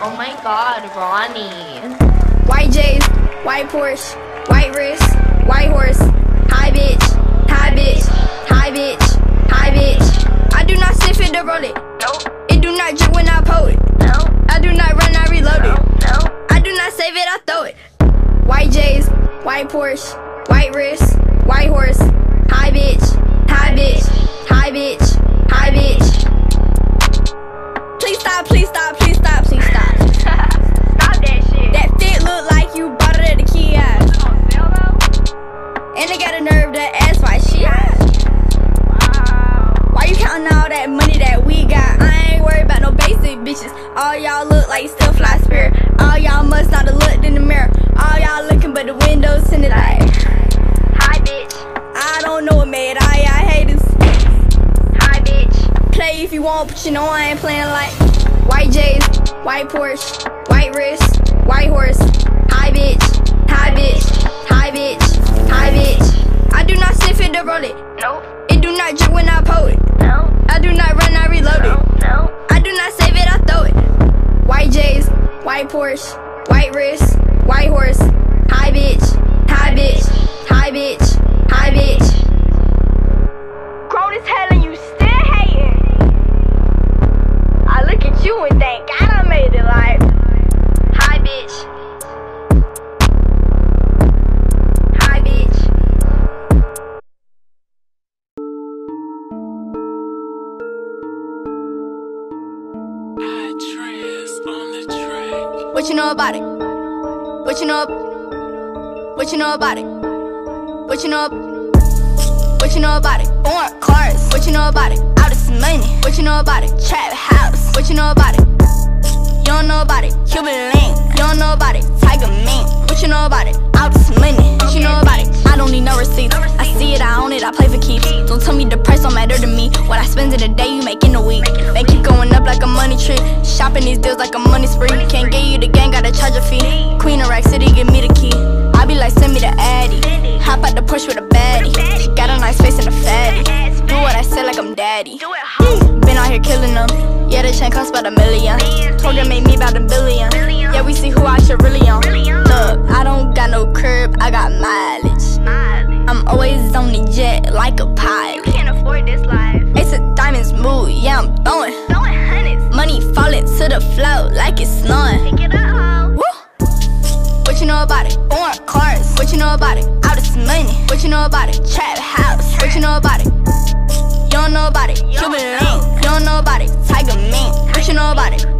Oh my god, Ronnie. White J's, white Porsche, white wrist, white horse, high bitch, high bitch, high bitch, high bitch. I do not sniff it to roll it. Nope. It do not drip when I pull it. No. I do not run, I reload it. No. I do not save it, I throw it. White J's, white Porsche, white wrist, white horse, high bitch, high bitch, high bitch, high bitch. Please stop, please stop, All y'all look like still fly spirit. All y'all must not have looked in the mirror. All y'all looking but the windows in the light. Hi bitch. I don't know what made I, y'all haters. Hi bitch. Play if you want, but you know I ain't playing like white J's, white Porsche, white wrist, white horse, Hi, bitch, Hi, bitch, Hi, bitch, high bitch. I do not sniff it to roll it. Nope. It do not drip when white Porsche, white wrist, white horse, high bitch, high bitch, high bitch, high bitch. Grown as hell and you still hating. I look at you and think I What you know about it? What you know? What you know about it? What you know? What you know about it? Foreign cars. What you know about it? All this money. What you know about it? Trap house. What you know about it? You don't know about it. Cuban link. You don't know about it. Tiger mink. What you know about it? All this money. What you know about it? I don't need no receipts. I see it, I own it, I play for keeps. Don't tell me the price don't matter to me. What I spend in a day, you make in a week. They keep going up like a money tree. Shopping these deals like a money spree. Gang, gotta charge a fee. Queen of Rack City, give me the key. I be like, send me the Addy. Hop out the push with a baddie. Got a nice face and a fatty. Do what I say like I'm daddy. Home. Mm. Been out here killing them. Yeah, the chain cost about a million. Told her make me about a billion. Yeah, we see who I should really on. Look, I don't got no curb, I got mileage. I'm always on the jet like a pilot. You can't afford this life. Ace of diamonds move, yeah, I'm throwing. Throwing. Money falling to the floor like it's snowing know about it? Foreign cars. What you know about it? All some money. What you know about it? Trap house. What you know about it? You don't know about it. Cuban link. You don't know about it. Tiger mink. What you know about it?